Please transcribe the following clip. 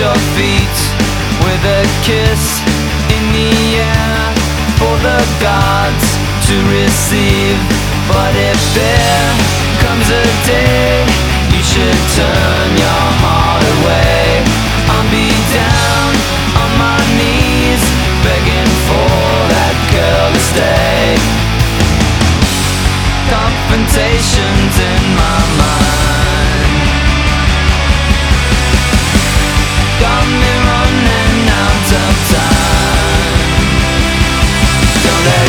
your feet with a kiss in the air for the gods to receive. But if there comes a day you should turn your heart away, I'll be down on my knees begging for that girl to stay. Confrontations in my mind